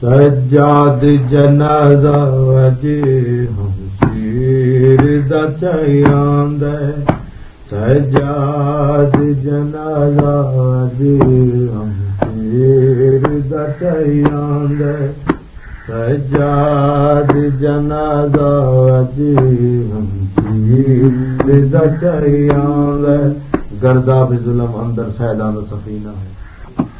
سجاد جنازہ وجے ہم شیر دچیاند سجاد جنازہ وجے ہم شیر دچیاند سجاد جنازہ وجے ہم شیر دچیاند گردا بھی ظلم اندر سیدان سفینہ ہے